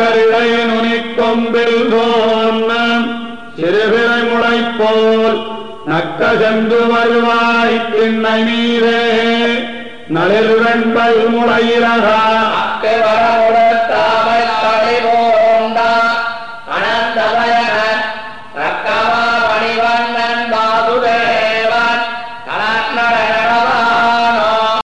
அக்கரிடை நுனிக்கொம்பில் தோன்ன சிறுபிறை முளைப்போல் நக்க சென்று வருவாய் திண்ணை மீதே நளிருடன் முளையிலகா அக்கை